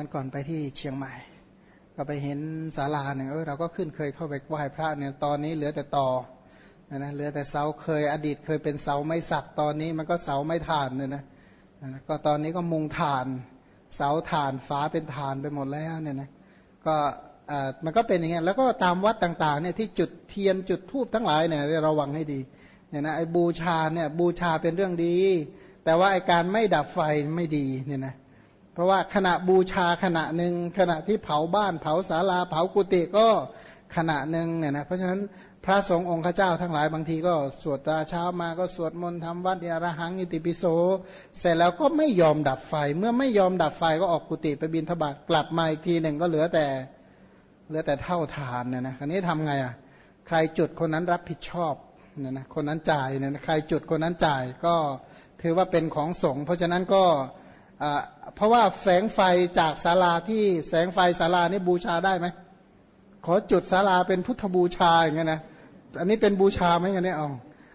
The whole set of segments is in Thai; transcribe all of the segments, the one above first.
วันก่อนไปที่เชียงใหม่ ก็ไปเห็นศาลาหนึ่งเออเราก็ขึ้นเคยเข้าไปไหว้พระเนี่ยตอนนี้เหลือแต่ต่อนะนะเหลือแต่เสาเคยอดีตเคยเป็นเสาไม้สักตอนนี้มันก็เสาไม้ถ่านเนี่ยนะก็ตอนนี้ก็มุงถ่าน เสาถ่านฟ้าเป็นถ่านไปหมดแล้วเนี่ยนะก็มันก็เป็นอย่างเงี้ยแล้วก็ตามวัดต่างๆเนี่ยที่จุดเทียนจุดทูบทั้งหลายเนี่ยระวังให้ดีเนี่ยนะไอ้บูชาเนี่ยบูชาเป็นเรื่องดี แต่ว่าไอ้การไม่ดับไฟไม่ดีเนี่ยนะ เพราะว่าขณะบูชาขณะหนึ่งขณะที่เผาบ้านเผาศาลาเผากุฏิก็ขณะหนึ่งเนี่ยนะเพราะฉะนั้นพระสงฆ์องค์ข้าเจ้าทั้งหลายบางทีก็สวดตาเช้ามาก็สวดมนต์ทำวัดอระหังอิติปิโส เสร็จแล้วก็ไม่ยอมดับไฟ เมื่อไม่ยอมดับไฟก็ออกกุฏิไปบินทบาทกลับมาอีกทีหนึ่งก็เหลือแต่เหลือแต่เท่าฐานเนี่ยนะคราวนี้ทำไงอะใครจุดคนนั้นรับผิดชอบเนี่ยนะคนนั้นจ่ายเนี่ยนะใครจุดคนนั้นจ่ายก็ถือว่าเป็นของสงฆ์เพราะฉะนั้นก็ เพราะว่าแสงไฟจากศาลาที่แสงไฟศาลานี่บูชาได้ไหมขอจุดศาลาเป็นพุทธบูชาอย่างเงี้ยนะอันนี้เป็นบูชาไหมกันเนี่ยอ๋อ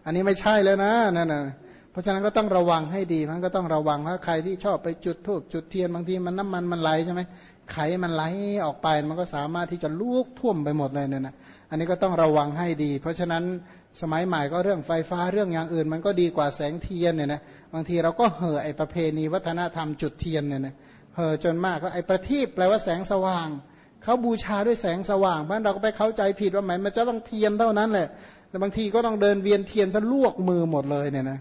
อันนี้ไม่ใช่แล้วนะนั่นนะเพราะฉะนั้นก็ต้องระวังให้ดีมันก็ต้องระวังว่าใครที่ชอบไปจุดทูบจุดเทียนบางทีมันน้ำมันมันไหลใช่ไหมไขมันไหลออกไปมันก็สามารถที่จะลุกท่วมไปหมดเลยเนี่ยนะอันนี้ก็ต้องระวังให้ดี เพราะฉะนั้น สมัยใหม่ก็เรื่องไฟฟ้าเรื่องอย่างอื่น มันก็ดีกว่าแสงเทียนเนี่ยนะบางทีเราก็เห่อไอประเพณีวัฒนธรรมจุดเทียนเนี่ยนะเห่อจนมากก็ไอประทีปแปลว่าแสงสว่างเขาบูชาด้วยแสงสว่างเพราะเราก็ไปเข้าใจผิดว่าหมายมันจะต้องเทียนเท่านั้นแหละแต่บางทีก็ต้องเดินเวียนเทียนซะลวกมือหมดเลยเนี่ยนะ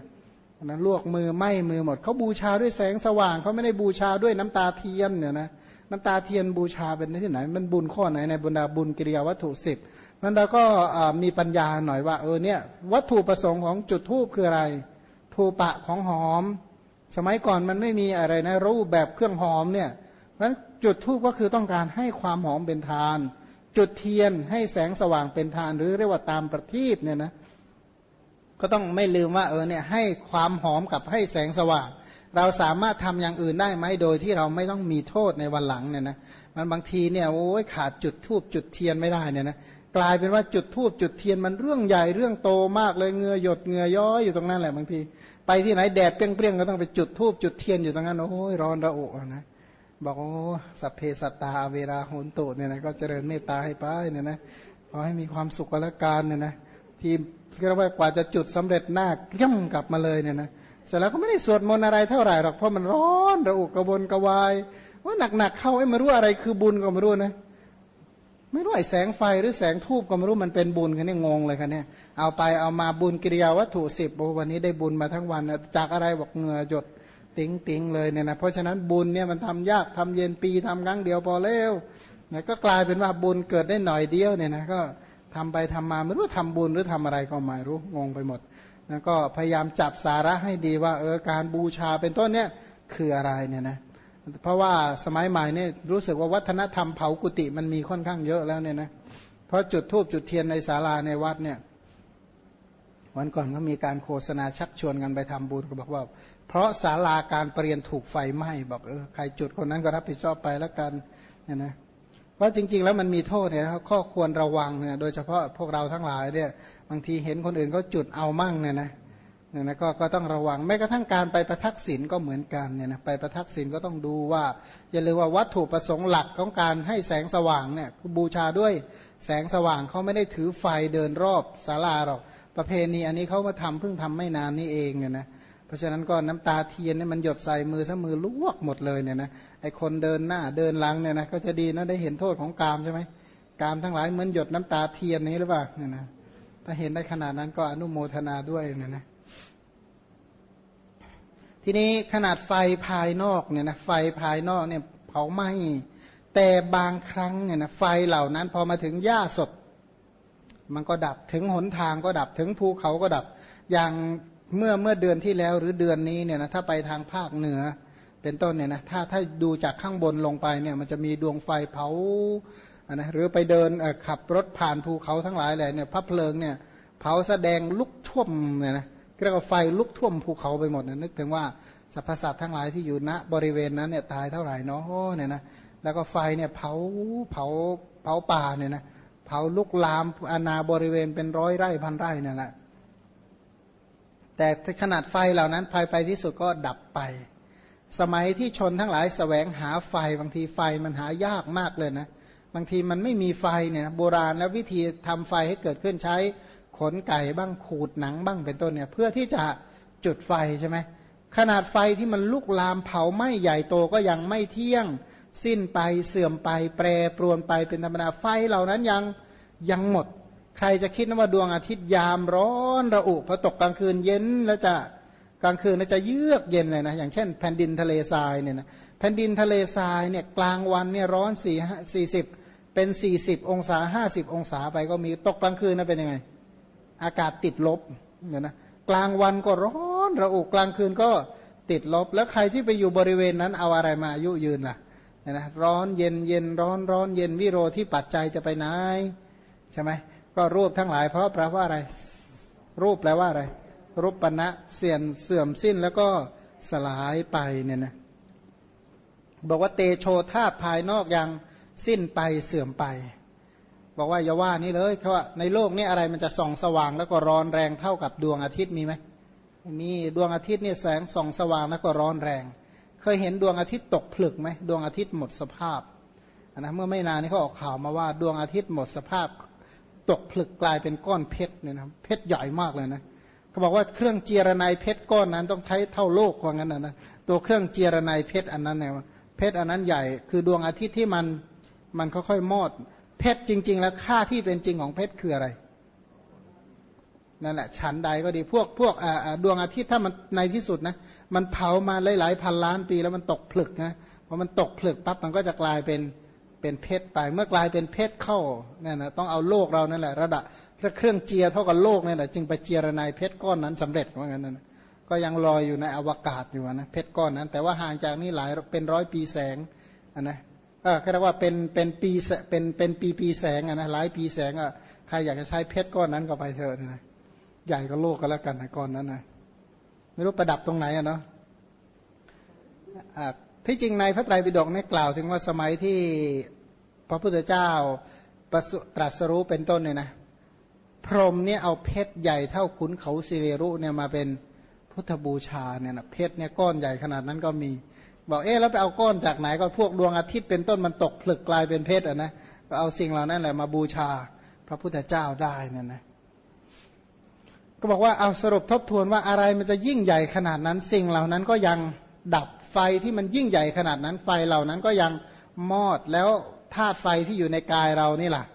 นั้นลวกมือไหม้มือหมดเขาบูชาด้วยแสงสว่างเขาไม่ได้บูชาด้วยน้ำตาเทียนเนี่ยนะ น้ำตาเทียนบูชาเป็นที่ไหน มันบุญข้อไหนในบรรดาบุญกิริยาวัตถุสิบนั้นเราก็มีปัญญาหน่อยว่าเออเนี่ยวัตถุประสงค์ของจุดทูบคืออะไรทูปะของหอม สมัยก่อนมันไม่มีอะไรนะรูปแบบเครื่องหอมเนี่ยเพราะฉะนั้นจุดทูบก็คือต้องการให้ความหอมเป็นทาน จุดเทียนให้แสงสว่างเป็นทาน หรือเรียกว่าตามประทีปเนี่ยนะก็ต้องไม่ลืมว่าเออเนี่ยให้ความหอมกับให้แสงสว่าง เราสามารถทำอย่างอื่นได้ไหมโดยที่เราไม่ต้องมีโทษในวันหลังเนี่ยนะมันบางทีเนี่ยโอ้ยขาดจุดทูบจุดเทียนไม่ได้เนี่ยนะกลายเป็นว่าจุดทูบจุดเทียนมันเรื่องใหญ่เรื่องโตมากเลยเงือหยดเงือย้อยอยู่ตรงนั้นแหละบางที ไปที่ไหนแดดเปรี้ยงๆก็ต้องไปจุดทูบจุดเทียนอยู่ตรงนั้น โอ้ยร้อนระอุนะบอกโอ้สัพเพสัตตาเวลาโหนตุเนี่ยนะก็เจริญเมตตาให้ไปเนี่ยนะขอให้มีความสุขกันละกันเนี่ยนะที่เรียกว่ากว่าจะจุดสำเร็จหน้าย่ำกลับมาเลยเนี่ยนะ เสร็จแล้วก็ไม่ได้สวดมนต์อะไรเท่าไหร่หรอกเพราะมันร้อนระอุกระวนกระวาย ว่าหนักๆเข้าไอ้มารู้อะไรคือบุญก็ไม่รู้นะไม่รู้ไอ้แสงไฟหรือแสงทูบก็ไม่รู้มันเป็นบุญกันเนี่ยงงเลยคันเนี่ยเอาไปเอามาบุญกิริยาวัตถุสิบวันนี้ได้บุญมาทั้งวันจากอะไรบอกเหงื่อหยดติ๋งติ๋งเลยเนี่ยนะเพราะฉะนั้นบุญเนี่ยมันทำยากทำเย็นปีทำครั้งเดียวพอแล้วนะก็กลายเป็นว่าบุญเกิดได้หน่อยเดียวเนี่ยนะก็ทำไปทำมาไม่รู้ทำบุญหรือทำอะไรก็ไม่รู้งงไปหมด แล้วก็พยายามจับสาระให้ดีว่าเออการบูชาเป็นต้นเนี่ยคืออะไรเนี่ยนะเพราะว่าสมัยใหม่เนี่ยรู้สึกว่าวัฒนธรรมเผากุฏิมันมีค่อนข้างเยอะแล้วเนี่ยนะเพราะจุดทูบจุดเทียนในศาลาในวัดเนี่ยวันก่อนก็มีการโฆษณาชักชวนกันไปทำบุญก็บอกว่า เพราะศาลาการเปลี่ยนถูกไฟไหม้บอกเออใครจุดคนนั้นก็รับผิดชอบไปแล้วกันเนี่ยนะ เพราะจริง ๆ แล้วมันมีโทษเนี่ยข้อควรระวังเนี่ยโดยเฉพาะพวกเราทั้งหลายเนี่ยบางทีเห็นคนอื่นเขาจุดเอามั่งเนี่ยนะเนี่ยนะก็ก็ต้องระวังแม้กระทั่งการไปประทักษิณก็เหมือนกันเนี่ยนะไปประทักษิณก็ต้องดูว่า อย่าลืมว่าวัตถุประสงค์หลักของการให้แสงสว่างเนี่ยบูชาด้วยแสงสว่างเขาไม่ได้ถือไฟเดินรอบศาลาหรอกประเพณีอันนี้เขามาทำเพิ่งทำไม่นานนี้เองเนี่ยนะเราะฉะนั้นก็น้ำตาเทียนเนี่ยมันหยดใส่มือซะมือลวกหมดเลยเนี่ยนะไอคนเดินหน้าเดินหลังเนี่ยนะก็จะดีนะได้เห็นโทษของกามใช่ไหมกามทั้งหลายเหมือนหยดน้ำตาเทียนนี้หรือเปล่าเนี่ยนะถ้าเห็นได้ขนาดนั้นก็อนุโมทนาด้วยเนี่ยนะทีนี้ขนาดไฟภายนอกเนี่ยนะไฟภายนอกเนี่ยเผาไหม้แต่บางครั้งเนี่ยนะไฟเหล่านั้นพอมาถึงหญ้าสด มันก็ดับถึงหนทางก็ดับถึงภูเขาก็ดับอย่าง เมื่อเมื่อเดือนที่แล้วหรือเดือนนี้เนี่ยนะถ้าไปทางภาคเหนือ เป็นต้นเนี่ยนะถ้าถ้าดูจากข้างบนลงไปเนี่ยมันจะมีดวงไฟเผานะหรือไปเดินขับรถผ่านภูเขาทั้งหลายเลยเนี่ยพระเพลิงเนี่ยเผาแสดงลุกท่วมเนี่ยนะเรียกว่าไฟลุกท่วมภูเขาไปหมดนะนึกถึงว่าสรรพสัตว์ทั้งหลายที่อยู่ณบริเวณนั้นเนี่ยตายเท่าไหร่เนาะเนี่ยนะแล้วก็ไฟเนี่ยเผาเผาเผาป่าเนี่ยนะเผาลุกลามอาณาบริเวณเป็นร้อยไร่พันไร่เนี่ยแหละ แต่ขนาดไฟเหล่านั้นภายไปที่สุดก็ดับไป สมัยที่ชนทั้งหลายสแสวงหาไฟบางทีไฟมันหายากมากเลยนะ บางทีมันไม่มีไฟเนี่ยโบราณแล้ววิธีทำไฟให้เกิดขึ้นใช้ขนไก่บ้างขูดหนังบ้างเป็นต้นเนี่ย เพื่อที่จะจุดไฟใช่ไหมขนาดไฟที่มันลุกลามเผาไหม้ใหญ่โตก็ยังไม่เที่ยง สิ้นไปเสื่อมไป แปรปรวนไปเป็นธรรมดาไฟเหล่านั้นยังยังหมด ใครจะคิดว่าดวงอาทิตย์ยามร้อนระอุพอตกกลางคืนเย็นแล้วจะกลางคืนจะเยือกเย็นเลยนะอย่างเช่นแผ่นดินทะเลทรายเนี่ยนะแผ่นดินทะเลทรายเนี่ยกลางวันเนี่ยร้อนสี่สี่สิบเป็นสี่สิบองศาห้าสิบองศาไปก็มีตกกลางคืนนะเป็นยังไง อากาศติดลบเนี่ยนะกลางวันก็ร้อนระอุกลางคืนก็ติดลบ แล้วใครที่ไปอยู่บริเวณนั้นเอาอะไรมาอายุยืนล่ะนะร้อนเย็นเย็นร้อนร้อนเย็นวิโรที่ปัจจัยจะไปไหนใช่ไหม ก็รูปทั้งหลายเพราะแปลว่าอะไร รูปแปลว่าอะไร รูปปณะเสื่อมเสื่อมสิ้นแล้วก็สลายไปเนี่ยนะบอกว่าเตโชธาภายนอกยังสิ้นไปเสื่อมไป บอกว่าอย่าว่านี่เลยเพราะว่าในโลกนี้อะไรมันจะส่องสว่างแล้วก็ร้อนแรงเท่ากับดวงอาทิตย์มีไหมมีดวงอาทิตย์เนี่ยแสงส่องสว่างแล้วก็ร้อนแรง เคยเห็นดวงอาทิตย์ตกผลึกไหมดวงอาทิตย์หมดสภาพนะเมื่อไม่นานนี้เขาออกข่าวมาว่าดวงอาทิตย์หมดสภาพ ตกผลึกกลายเป็นก้อนเพชรเนี่ยนะเพชรใหญ่มากเลยนะเขาบอกว่าเครื่องเจียรนายเพชรก้อนนั้นต้องใช้เท่าโลกว่างั้นนะนะตัวเครื่องเจียรนายเพชรอันนั้นเนี่ยเพชรอันนั้นใหญ่ คือดวงอาทิตย์ที่มันมันค่อยๆมอด เพชรจริง ๆ แล้วค่าที่เป็นจริงของเพชรคืออะไรนั่นแหละฉันใดก็ดีพวกพวกดวงอาทิตย์ถ้ามันในที่สุดนะมันเผามาหลายๆพันล้านปีแล้วมันตกผลึกนะพอมันตกผลึกปั๊บมันก็จะกลายเป็นเป็นเพชรไป เมื่อกลายเป็นเพชรเข้าเนี่ยนะต้องเอาโลกเรานั่นแหละระดับเครื่องเจียเท่ากับโลกนี่แหละจึงไปเจียระนายเพชรก้อนนั้นสำเร็จว่างั้นนะก็ยังลอยอยู่ในอวกาศอยู่นะเพชรก้อนนั้น แต่ว่าห่างจากนี้หลายเป็นร้อยปีแสงนะเออเรียกว่าเป็นเป็นปีเป็นเป็นปีปีแสงนะหลายปีแสงอะใครอยากจะใช้เพชรก้อนนั้นก็ไปเถอะนะใหญ่ก็โลกก็แล้วกันนะก้อนนั้นนะไม่รู้ประดับตรงไหนอะเนาะ ที่จริงในพระไตรปิฎกเนี่ยกล่าวถึงว่าสมัยที่พระพุทธเจ้าตรัสรู้เป็นต้นเนี่ยนะ พรหมเนี่ยเอาเพชรใหญ่เท่าขุนเขาสิเรรุเนี่ยมาเป็นพุทธบูชาเนี่ยนะเพชรเนี่ยก้อนใหญ่ขนาดนั้นก็มี บอกเอ๊ะแล้วไปเอาก้อนจากไหนก็พวกดวงอาทิตย์เป็นต้นมันตกผลึกกลายเป็นเพชรอะนะก็เอาสิ่งเหล่านั้นแหละมาบูชาพระพุทธเจ้าได้เนี่ยนะก็บอกว่าเอาสรุปทบทวนว่าอะไรมันจะยิ่งใหญ่ขนาดนั้น สิ่งเหล่านั้นก็ยังดับ ไฟที่มันยิ่งใหญ่ขนาดนั้น ไฟเหล่านั้นก็ยังมอดแล้วธาตุไฟที่อยู่ในกายเรานี่แหละ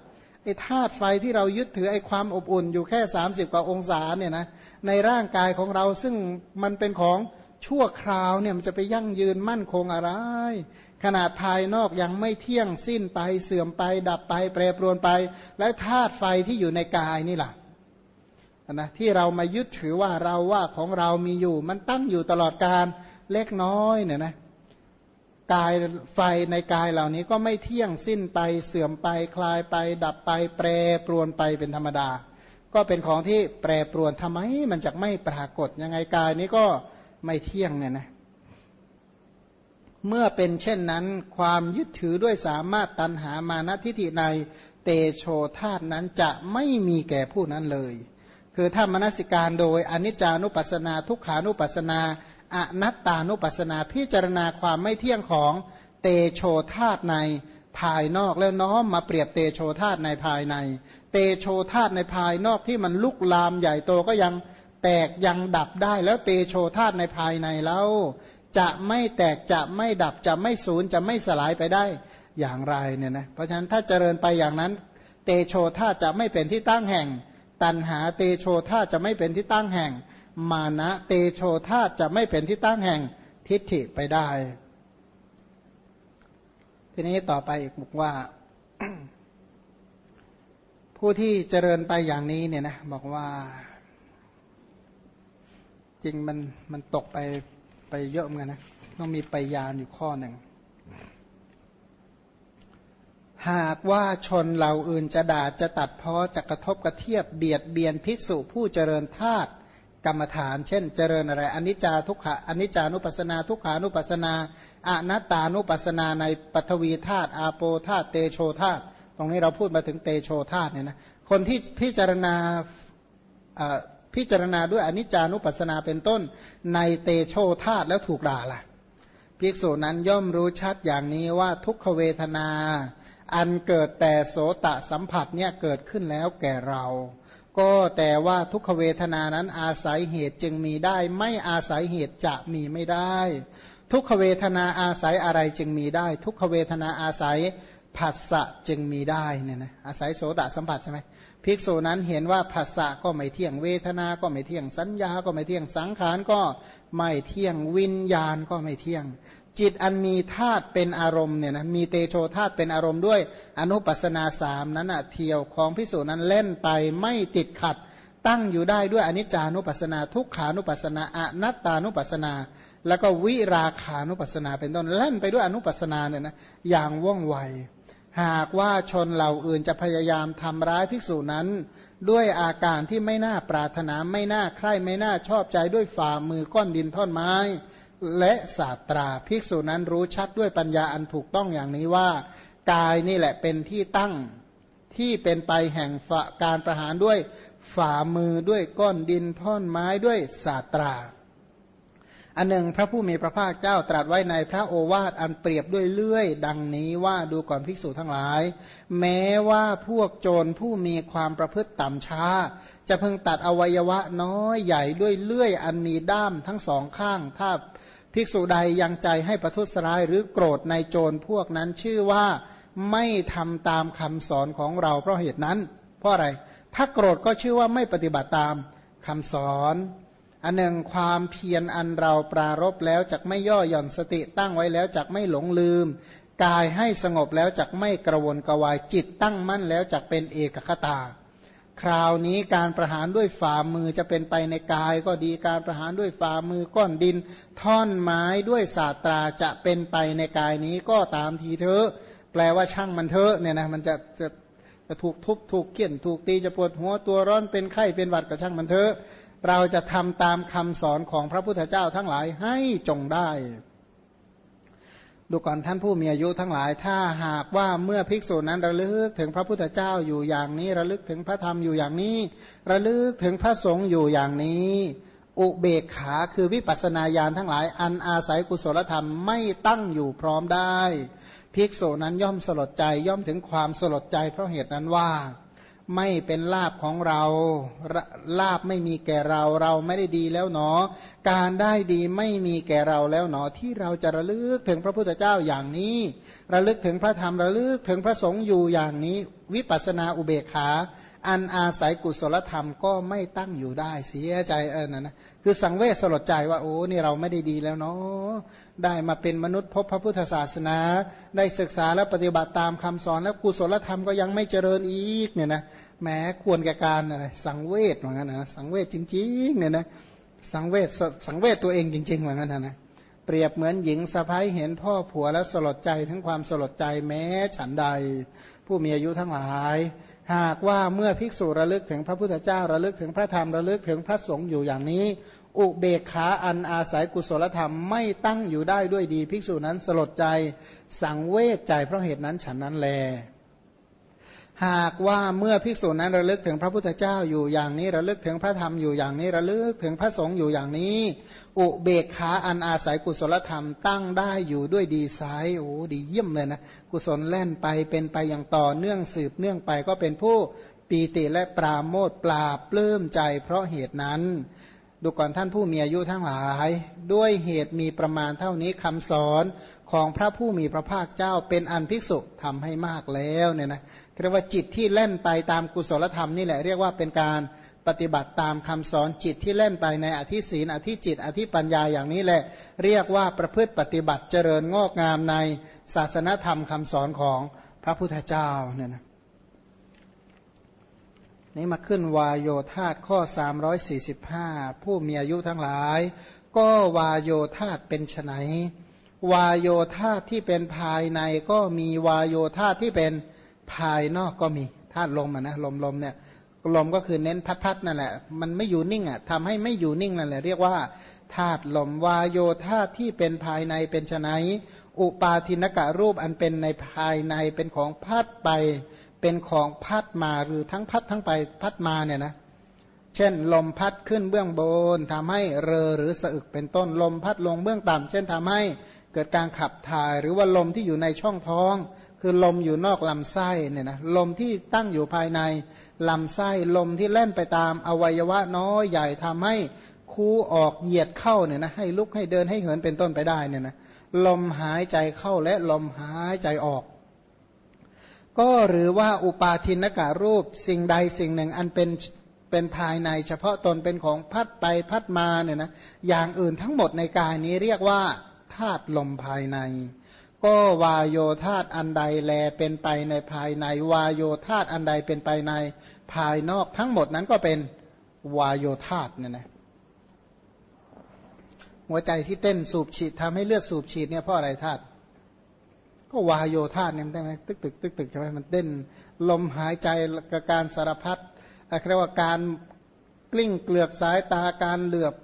ไอ้ธาตุไฟที่เรายึดถือไอ้ความอบอุ่นอยู่แค่ 30 กว่าองศาเนี่ยนะในร่างกายของเราซึ่งมันเป็นของชั่วคราวเนี่ยมันจะไปยั่งยืนมั่นคงอะไร ขนาดภายนอกยังไม่เที่ยงสิ้นไปเสื่อมไป ดับไป แปรปรวนไป และธาตุไฟที่อยู่ในกายนี่แหละนะที่เรามายึดถือว่าเราว่าของเรามีอยู่ มันตั้งอยู่ตลอดการ เล็กน้อยเนี่ยนะกายไฟในกายเหล่านี้ก็ไม่เที่ยงสิ้นไปเสื่อมไปคลายไป ดับไป แปรปรวนไปเป็นธรรมดา ก็เป็นของที่แปรปรวนทำไม มันจะไม่ปรากฏยังไงกายนี้ก็ไม่เที่ยงเนี่ยนะเมื่อเป็นเช่นนั้น ความยึดถือด้วยสามารถตันหามาณทิฏฐิในเตโชธาตนั้นจะไม่มีแก่ผู้นั้นเลย คือถ้ามนสิการโดยอนิจจานุปัสนา ทุกขานุปัสนา อนัตตานุปัสนาพิจารณาความไม่เที่ยงของเตโชธาตในภายนอกแล้วน้อมมาเปรียบเตโชธาตในภายใน เตโชธาตในภายนอกที่มันลุกลามใหญ่โตก็ยังแตกยังดับได้ แล้วเตโชธาตในภายในแล้วจะไม่แตกจะไม่ดับจะไม่สูญจะไม่สลายไปได้อย่างไรเนี่ยนะเพราะฉะนั้นถ้าเจริญไปอย่างนั้น เตโชธาจะไม่เป็นที่ตั้งแห่ง ตันหาเตโชธาจะไม่เป็นที่ตั้งแห่ง มานะเตโชธาจะไม่เป็นที่ตั้งแห่งทิฏฐิไปได้ ทีนี้ต่อไปอีกบอกว่า ผู้ที่เจริญไปอย่างนี้เนี่ยนะบอกว่า จริงมันมันตกไปไปเยอะเหมือนกันนะต้องมีไปยานอยู่ข้อหนึ่งหากว่าชนเหล่าอื่นจะด่าจะตัดพ้อจะกระทบกระเทียบเบียดเบียนภิกษุผู้เจริญธาตุ กรรมฐาน เช่น เจริญอะไรอนิจจาทุกขะอนิจจานุปัสนา ทุกขานุปัสนาอนัตตานุปัสนาในปัทวีธาตุอาโปธาตุเตโชธาตุตรงนี้เราพูดมาถึงเตโชธาตุเนี่ยนะคนที่พิจารณาพิจารณาด้วยอนิจจานุปัสนาเป็นต้นในเตโชธาตุแล้วถูกด่าล่ะภิกษุนั้นย่อมรู้ชัดอย่างนี้ว่าทุกขเวทนา อันเกิดแต่โสตะสัมผัสเนี่ยเกิดขึ้นแล้วแก่เรา ก็แต่ว่าทุกขเวทนานั้นอาศัยเหตุจึงมีได้ ไม่อาศัยเหตุจะมีไม่ได้ ทุกขเวทนาอาศัยอะไรจึงมีได้ ทุกขเวทนาอาศัยผัสสะจึงมีได้เนี่ยนะอาศัยโสตสัมผัสใช่ไหมภิกษุนั้นเห็นว่าผัสสะก็ไม่เที่ยงเวทนา ก็ไม่เที่ยงสัญญา ก็ไม่เที่ยงสังขารก็ไม่เที่ยงวิญญาณก็ไม่เที่ยง จิตอันมีธาตุเป็นอารมณ์เนี่ยนะมีเตโชธาตุเป็นอารมณ์ด้วย อนุปัสนาสามนั้นอะเที่ยวของภิกษุนั้นเล่นไปไม่ติดขัด ตั้งอยู่ได้ด้วยอนิจจานุปัสนาทุกขานุปัสนาอนัตตานุปัสนา แล้วก็วิราคานุปัสนาเป็นต้นเล่นไปด้วยอนุปัสนาเนี่ยนะอย่างว่องไวหากว่าชนเหล่าอื่นจะพยายามทำร้ายภิกษุนั้น ด้วยอาการที่ไม่น่าปรารถนาไม่น่าใคร่ไม่น่าชอบใจด้วยฝ่ามือก้อนดินท่อนไม้ และศาสตราภิกษุนั้นรู้ชัดด้วยปัญญาอันถูกต้องอย่างนี้ว่า กายนี่แหละเป็นที่ตั้งที่เป็นไปแห่งการประหารด้วยฝ่ามือด้วยก้อนดินท่อนไม้ด้วยศาสตรา อันหนึ่งพระผู้มีพระภาคเจ้าตรัสไว้ในพระโอวาทอันเปรียบด้วยเลื่อย ดังนี้ว่าดูก่อนภิกษุทั้งหลาย แม้ว่าพวกโจรผู้มีความประพฤติต่ำช้า จะเพิ่งตัดอวัยวะน้อยใหญ่ด้วยเลื่อยอันมีด้ามทั้งสองข้างถ้า ภิกษุใดยังใจให้ประทุษร้ายหรือโกรธในโจรพวกนั้นชื่อว่าไม่ทำตามคำสอนของเราเพราะเหตุนั้น เพราะอะไร ถ้าโกรธก็ชื่อว่าไม่ปฏิบัติตามคำสอน อันหนึ่งความเพียรอันเราปรารบแล้วจักไม่ย่อหย่อนสติตั้งไว้แล้วจักไม่หลงลืม กายให้สงบแล้วจักไม่กระวนกระวายจิตตั้งมั่นแล้วจักเป็นเอกคตา คราวนี้การประหารด้วยฝ่ามือจะเป็นไปในกายก็ดีการประหารด้วยฝ่ามือก้อนดิน ท่อนไม้ด้วยศาสตราจะเป็นไปในกายนี้ก็ตามทีเถอะแปลว่าช่างมันเถอะเนี่ยนะมันจะจะจะถูกทุบถูกเกี่ยนถูกตีจะปวดหัวตัวร้อนเป็นไข้เป็นหวัดก็ช่างมันเถอะ เราจะทำตามคำสอนของพระพุทธเจ้าทั้งหลายให้จงได้ ดูก่อนท่านผู้มีอายุทั้งหลาย ถ้าหากว่าเมื่อภิกษุนั้นระลึกถึงพระพุทธเจ้าอยู่อย่างนี้ ระลึกถึงพระธรรมอยู่อย่างนี้ ระลึกถึงพระสงฆ์อยู่อย่างนี้ อุเบกขาคือวิปัสสนาญาณทั้งหลาย อันอาศัยกุศลธรรมไม่ตั้งอยู่พร้อมได้ ภิกษุนั้นย่อมสลดใจย่อมถึงความสลดใจเพราะเหตุนั้นว่า ไม่เป็นลาบของเรา ลาบไม่มีแก่เรา เราไม่ได้ดีแล้วหนอ การได้ดีไม่มีแก่เราแล้วหนอ ที่เราจะระลึกถึงพระพุทธเจ้าอย่างนี้ ระลึกถึงพระธรรมระลึกถึงพระสงฆ์อยู่อย่างนี้ วิปัสนาอุเบกขา อันอาศัยกุศลธรรมก็ไม่ตั้งอยู่ได้เสียใจเออนะนะคือสังเวชสลดใจว่าโอ้นี่เราไม่ได้ดีแล้วเนาะได้มาเป็นมนุษย์พบพระพุทธศาสนา ได้ศึกษาและปฏิบัติตามคำสอนแล้วกุศลธรรมก็ยังไม่เจริญอีกเนี่ยนะแม้ควรแก่การอะไรสังเวชเหมือนกันนะสังเวชจริงๆเนี่ยนะสังเวชสังเวชตัวเองจริงๆเหมือนกันนะเปรียบเหมือนหญิงสะพ้ายเห็นพ่อผัวแล้วสลดใจทั้งความสลดใจแม้ฉันใด ผู้มีอายุทั้งหลาย หากว่าเมื่อภิกษุระลึกถึงพระพุทธเจ้าระลึกถึงพระธรรมระลึกถึงพระสงฆ์อยู่อย่างนี้ อุเบกขาอันอาศัยกุศลธรรมไม่ตั้งอยู่ได้ด้วยดี ภิกษุนั้นสลดใจสังเวชใจเพราะเหตุนั้นฉันนั้นแล หากว่าเมื่อภิกษุนั้นระลึกถึงพระพุทธเจ้าอยู่อย่างนี้ระลึกถึงพระธรรมอยู่อย่างนี้ระลึกถึงพระสงฆ์อยู่อย่างนี้ อุเบกขาอันอาศัยกุศลธรรมตั้งได้อยู่ด้วยดีไซโอ้ดีเยี่ยมเลยนะกุศลแล่นไปเป็นไปอย่างต่อเนื่องสืบเนื่องไปก็เป็นผู้ปีติและปราโมทปลาปลื้มใจเพราะเหตุนั้น ดูก่อนท่านผู้มีอายุทั้งหลาย ด้วยเหตุมีประมาณเท่านี้คำสอนของพระผู้มีพระภาคเจ้าเป็นอันภิกษุทำให้มากแล้วเนี่ยนะเรียกว่าจิตที่เล่นไปตามกุศลธรรมนี่แหละเรียกว่าเป็นการปฏิบัติตามคำสอนจิตที่เล่นไปในอธิศีนอธิจิต อธิปัญญาอย่างนี้แหละ เรียกว่าประพฤติปฏิบัติเจริญงอกงามในศาสนธรรมคำสอนของพระพุทธเจ้าเนี่ยนะ นี่มาขึ้นวายโยธาตข้อ 345 ผู้มีอายุทั้งหลาย ก็วายโยธาตเป็นไฉนวายโยธาตที่เป็นภายในก็มีวายโยธาตที่เป็นภายนอกก็มีธาตุลมอะนะลมลมเนี่ยลมก็คือเน้นพัดพัดนั่นแหละ มันไม่อยู่นิ่งอะทำให้ไม่อยู่นิ่งนั่นแหละเรียกว่าธาตุลมวายโยธาตที่เป็นภายในเป็นไนอุปาทินกะรูปอันเป็นในภายในเป็นของพัดไป เป็นของพัดมาหรือทั้งพัดทั้งไปพัดมาเนี่ยนะเช่น ลมพัดขึ้นเบื้องบนทำให้เรอหรือสะอึกเป็นต้นลมพัดลงเบื้องต่ำเช่นทำให้เกิดการขับถ่าย หรือว่าลมที่อยู่ในช่องท้อง คือลมอยู่นอกลำไส้เนี่ยนะลมที่ตั้งอยู่ภายในลำไส้ลมที่เล่นไปตามอวัยวะน้อยใหญ่ทำให้คูออกเหยียดเข้าเนี่ยนะให้ลุกให้เดินให้เหินเป็นต้นไปได้เนี่ยนะลมหายใจเข้าและลมหายใจออก ก็หรือว่าอุปาทินกะรูปสิ่งใดสิ่งหนึ่งอันเป็นเป็นภายในเฉพาะตนเป็นของพัดไปพัดมาเนี่ยนะอย่างอื่นทั้งหมดในกายนี้เรียกว่าธาตุลมภายใน ก็วายโยธาตุอันใดแลเป็นไปในภายใน วายโยธาตุอันใดเป็นไปในภายนอกทั้งหมดนั้นก็เป็นวายโยธาตุเนี่ยนะหัวใจที่เต้นสูบฉีดทำให้เลือดสูบฉีดเนี่ยเพราะอะไรธาตุ ก็วายโยธาเนี่ยได้ไหมตึกตึกตึกตึกใช่ไหมมันเต้น ลมหายใจกับการสารพัดเรียกว่าการกลิ้งเกลือกสายตาการเหลือบ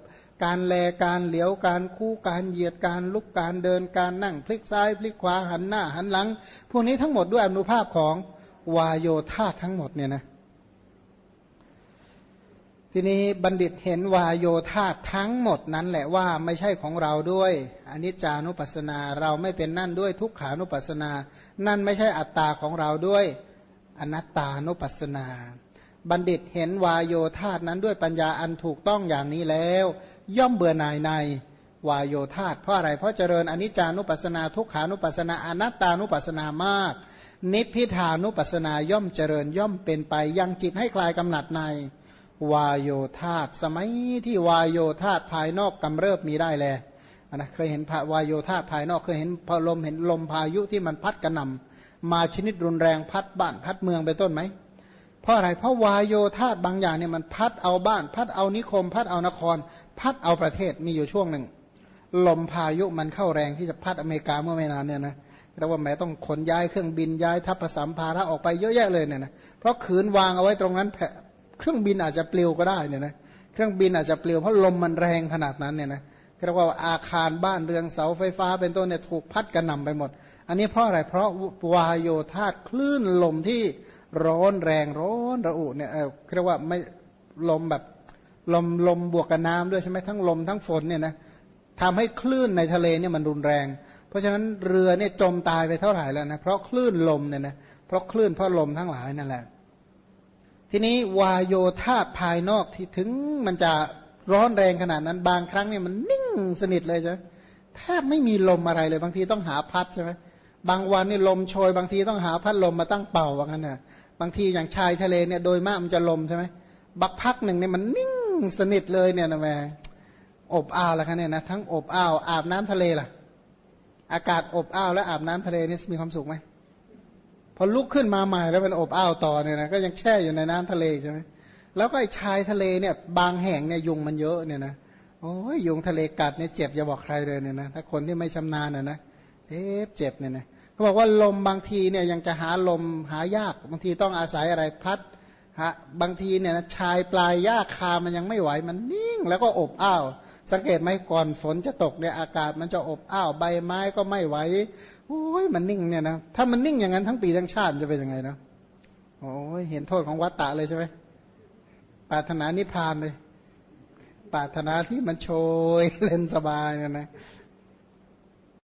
การแลการเหลียวการคู่การเหยียดการลุกการเดินการนั่งพลิกซ้ายพลิกขวาหันหน้าหันหลัง พวกนี้ทั้งหมดด้วยอนุภาพของวายโยธาทั้งหมดเนี่ยนะ ทีนี้บัณฑิตเห็นวายโยธาทั้งหมดนั้นแหละว่าไม่ใช่ของเราด้วยอนิจจานุปัสสนาเราไม่เป็นนั่นด้วยทุกขานุปัสสนา นั่นไม่ใช่อัตตาของเราด้วยอนัตตานุปัสสนา บัณฑิตเห็นวายโยธาตนั้นด้วยปัญญาอันถูกต้องอย่างนี้แล้ว ย่อมเบื่อหน่ายในวายโยธาตเพราะอะไรเพราะเจริญอนิจจานุปัสสนา ทุกขานุปัสสนาอนัตตานุปัสสนามาก นิพพิทานุปัสสนาย่อมเจริญย่อมเป็นไปยังจิตให้คลายกำหนัดใน วายโยธาตสมัยที่วายโยธาตภายนอกกำเริบมีได้แลนะเคยเห็นวายโยธาตภายนอกเคยเห็นพลมเห็นลมพายุที่มันพัดกระหน่ำมาชนิดรุนแรงพัดบ้านพัดเมืองเป็นต้นไหมเพราะอะไรเพราะวายโยธาบางอย่างเนี่ยมันพัดเอาบ้าน พัดเอานิคม พัดเอานคร พัดเอาประเทศมีอยู่ช่วงหนึ่ง ลมพายุมันเข้าแรงที่จะพัดอเมริกาเมื่อไม่นานเนี่ยนะเราว่าแม้ต้องขนย้ายเครื่องบินย้ายทัพผสมภาระออกไปเยอะแยะเลยเนี่ยนะเพราะขืนวางเอาไว้ตรงนั้น เครื่องบินอาจจะปลิวก็ได้เนี่ยนะเครื่องบินอาจจะปลิวเพราะลมมันแรงขนาดนั้นเนี่ยนะเรียกว่าอาคารบ้านเรือนเสาไฟฟ้า เป็นต้นเนี่ยถูกพัดกระหน่าไปหมด อันนี้เพราะอะไรเพราะวายโยธาคลื่นลมที่ร้อนแรงร้อนระอุเนี่ยเออเรียกว่าไม่ลมแบบลมลมบวกกับน้ำด้วยใช่ไหมทั้งลมทั้งฝนเนี่ยนะทำให้คลื่นในทะเลเนี่ยมันรุนแรง เพราะฉะนั้นเรือเนี่ยจมตายไปเท่าไหร่แล้วนะเพราะคลื่นลมเนี่ยนะเพราะคลื่นเพราะลมทั้งหลายนั่นแหละ ทีนี้วายโยธาภายนอกที่ถึงมันจะร้อนแรงขนาดนั้นบางครั้งเนี่ยมันนิ่งสนิทเลยใช่แทบไม่มีลมอะไรเลย บางทีต้องหาพัดใช่ไหมบางวันนี่ลมโชย บางทีต้องหาพัดลมมาตั้งเป่าว่างั้นน่ะบางทีอย่างชายทะเลเนี่ยโดยมากมันจะลมใช่ไหมบักพักหนึ่งเนี่ยมันนิ่งสนิทเลยเนี่ยนะแม่อบอ้าวแล้วคะเนี่ยนะทั้งอบอ้าวอาบน้ำทะเลล่ะ อากาศอบอ้าวแล้วอาบน้ำทะเลนี่มีความสุขไหม พอลุกขึ้นมาใหม่แล้วเป็นอบอ้าวต่อเนี่ยนะก็ยังแช่อยู่ในน้ำทะเลใช่ไหมแล้วก็ไอ้ชายทะเลเนี่ย บางแห่งเนี่ยยุงมันเยอะเนี่ยนะโอ้ยยุงทะเลกัดเนี่ยเจ็บอย่าบอกใครเลยเนี่ยนะถ้าคนที่ไม่ชำนาญนะนะเจ็บเจ็บเนี่ยนะเขาบอกว่าลมบางทีเนี่ยยังจะหาลมหายากบางทีต้องอาศัยอะไรพัดฮะบางทีเนี่ยนะชายปลายหญ้าคามันยังไม่ไหวมันนิ่ง แล้วก็อบอ้าวสังเกตไหมก่อนฝนจะตกเนี่ยอากาศมันจะอบอ้าวใบไม้ก็ไม่ไหว โอ้ยมันนิ่งเนี่ยนะถ้ามันนิ่งอย่างนั้นทั้งปีทั้งชาติจะเป็นยังไงนะโอ้ยเห็นโทษของวัตตะเลยใช่ไหมปรารถนานิพพานเลยปรารถนาที่มันโชยเล่นสบายนะนะ